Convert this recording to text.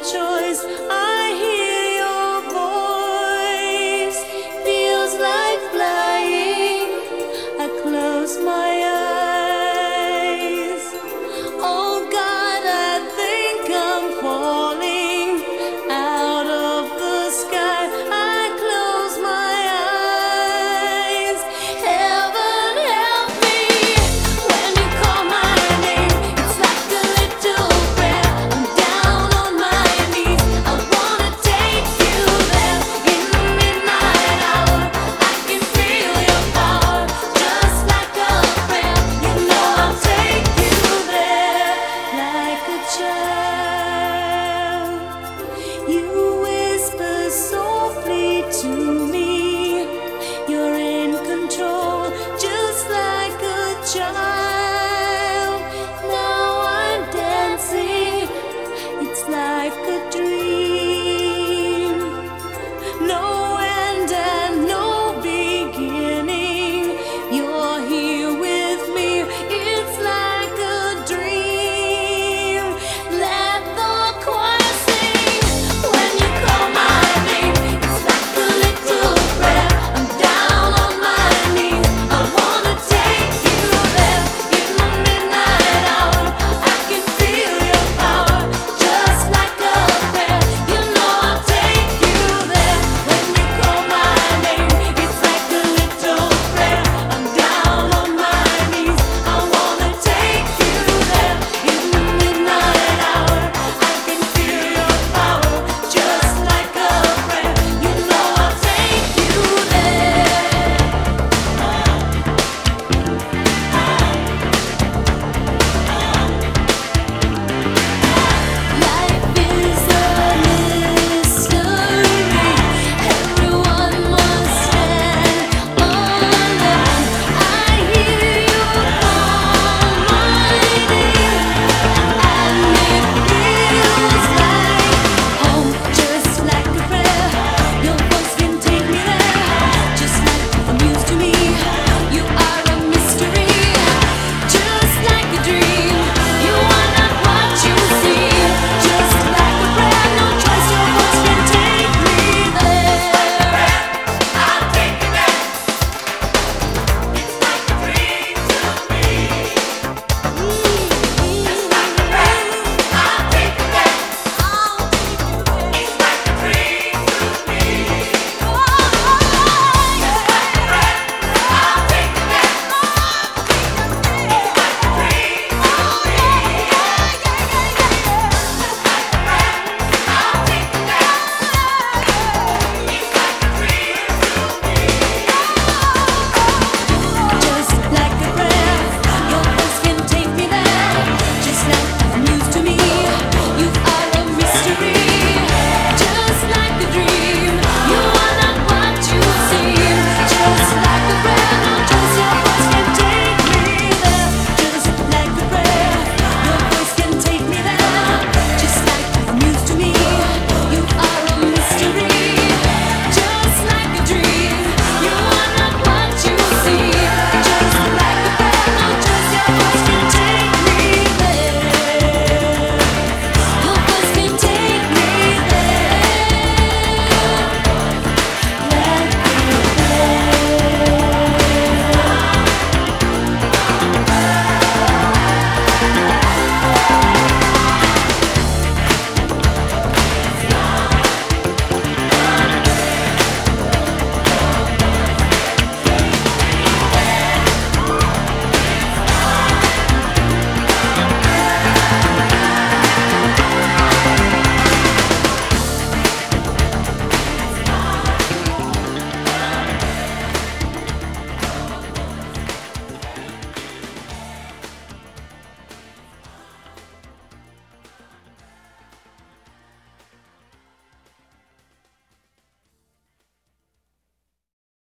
choice. I